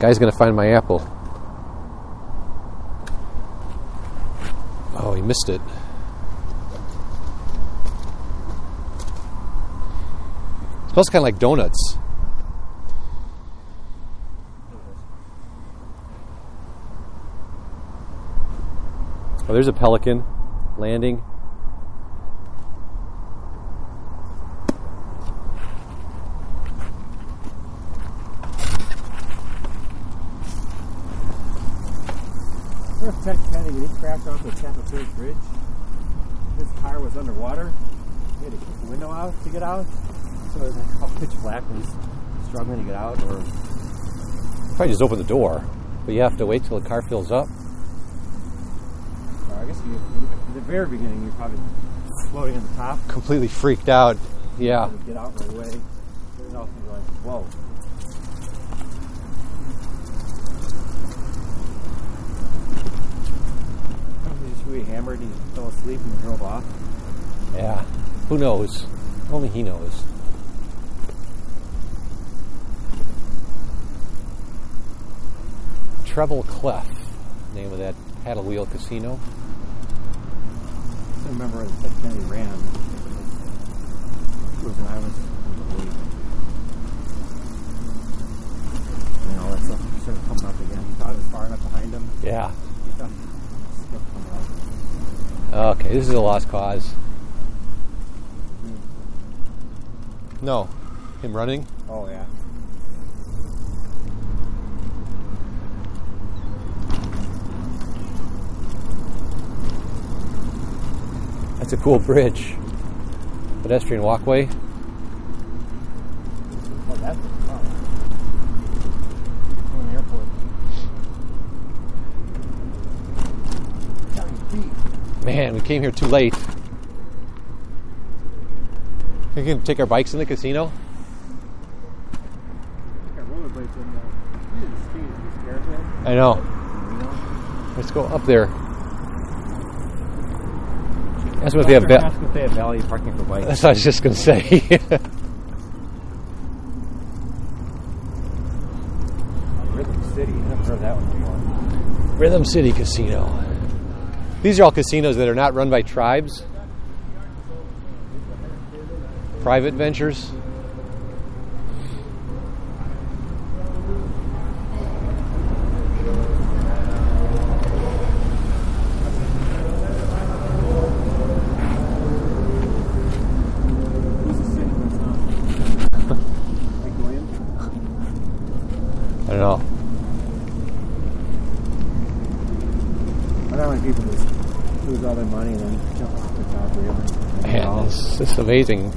Guy's gonna find my apple. Oh, he missed it. smells kind of like donuts. Oh, there's a pelican landing. Remember Ted Crashed off the Tampa Bay Bridge? His car was underwater. He had to kick the window out to get out. So it was like all pitch black and he's struggling to get out. Or Probably just open the door, but you have to wait till the car fills up. or I guess you, in the very beginning you're probably floating on the top. Completely freaked out. Yeah. get out right away. And also you're like, whoa. He hammered and he fell asleep and drove off. Yeah. Who knows? Only he knows. Treble Clef, name of that paddle wheel casino. I remember when Ted Kennedy ran. It was when I was eight. And all that stuff started coming up again. He thought it was far enough behind him. Yeah. He thought it was still coming up. Okay, this is a lost cause. No. Him running? Oh, yeah. That's a cool bridge. Pedestrian walkway. Oh, that's oh. From the airport. Nine feet. Man, we came here too late. We can take our bikes in the casino. Got rollerblades in there. You didn't ski. You scared him? I know. Let's go up there. That's what they have. Ba- if they have parking for bikes. that's what I was just gonna say. Rhythm City. I never heard that one before. Rhythm City Casino. These are all casinos that are not run by tribes. Private ventures. Who's the city? What's not? Mike Williams? I don't know. I don't like people just lose all their money and then jump off the top railing. Man, it's just amazing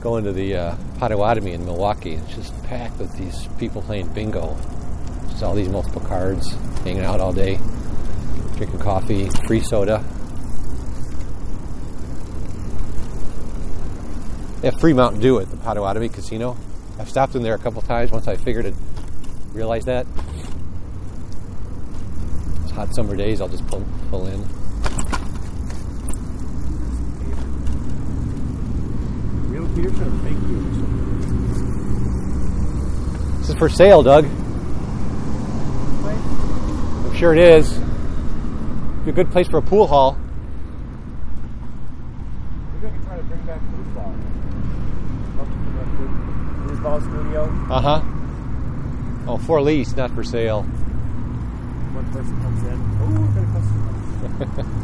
going to the uh, Potawatomi in Milwaukee. It's just packed with these people playing bingo. Just all these multiple cards, hanging out all day, drinking coffee, free soda. They have free Mountain Dew at the Potawatomi Casino. I've stopped in there a couple times once I figured it, realized that. Hot summer days, I'll just pull, pull in. Real Peterson or fake Peterson? This is for sale, Doug. I'm sure it is. Be a good place for a pool hall. Maybe I can try to bring back foosball. Foosball studio. Uh huh. Oh, for lease, not for sale. One person comes in. Oh, we're gonna customize.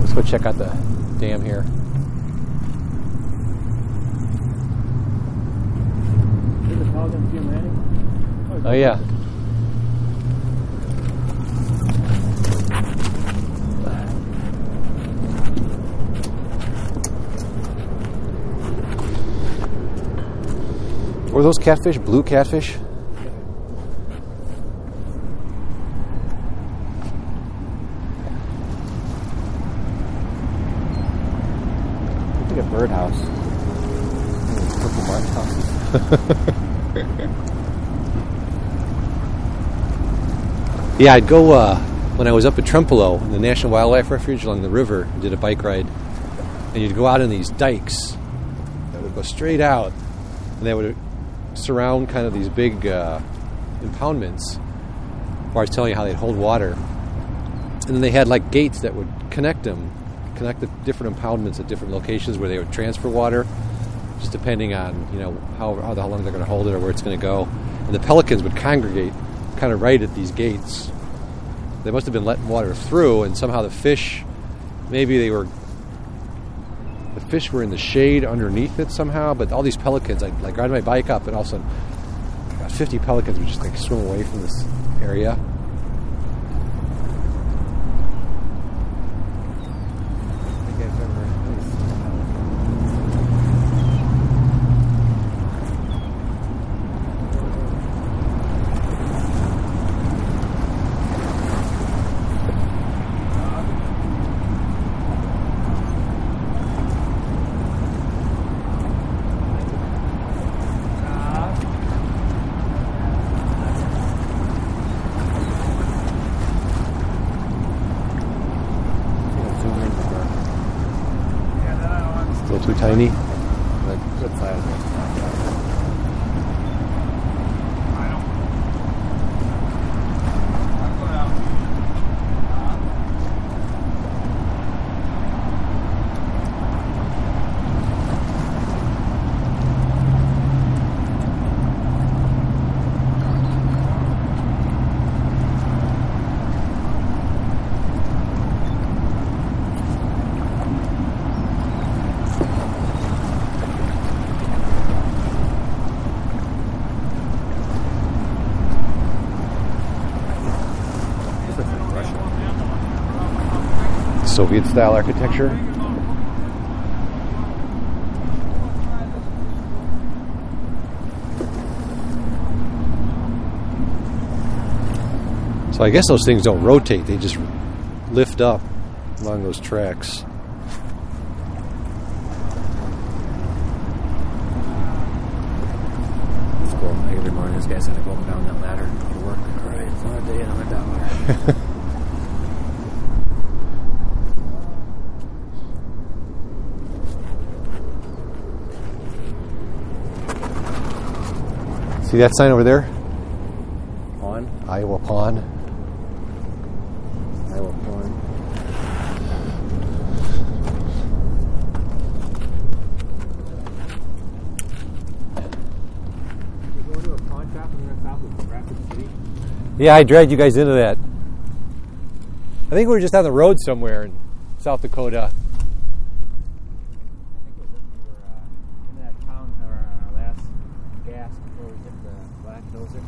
Let's go check out the dam here. Is the Paladin Jim Landing? Oh yeah. Were those catfish blue catfish? Look like a birdhouse. Purple bark houses. Yeah, I'd go uh, when I was up at Trempealeau in the National Wildlife Refuge along the river. Did a bike ride, and you'd go out in these dikes, that would go straight out, and they would surround kind of these big uh, impoundments. Where I was telling you how they'd hold water, and then they had like gates that would connect them, connect the different impoundments at different locations where they would transfer water, just depending on you know how how, long they're going to hold it or where it's going to go. And the pelicans would congregate kind of right at these gates. They must have been letting water through, and somehow the fish, maybe they were fish were in the shade underneath it somehow, but all these pelicans, I like ride my bike up, and all of a sudden, about 50 pelicans would just like swim away from this area. I think I've ever really seen that. Zoom in the Still too tiny. Like, good size. This looks like Russia. Soviet style architecture. So I guess those things don't rotate, they just lift up along those tracks. It's cool. Like every morning, this guy's gonna go down that ladder and go to work. All right, it's another day, another dollar. See that sign over there? On? Iowa Pond. Iowa corn. You go to a pawn shop in the south of Rapid City. Yeah, I dragged you guys into that. I think we were just on the road somewhere in South Dakota. I think it was when we were uh, in that town or our last gas before we hit the Black Dozer on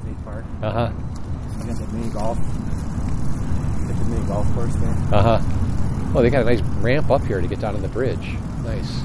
State Park. Uh huh. We got the mini golf. Hit the mini golf course there. Uh huh. Oh, they got a nice ramp up here to get down to the bridge. Nice.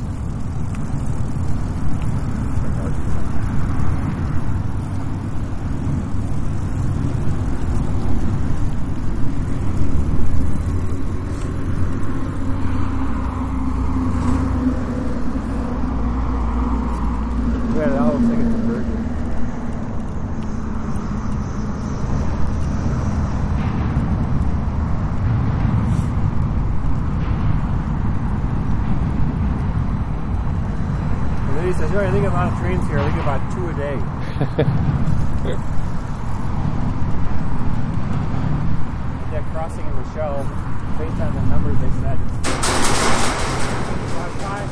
That's right. I think a lot of trains here. I think about two a day. that crossing in Michelle, based on the numbers they said, about five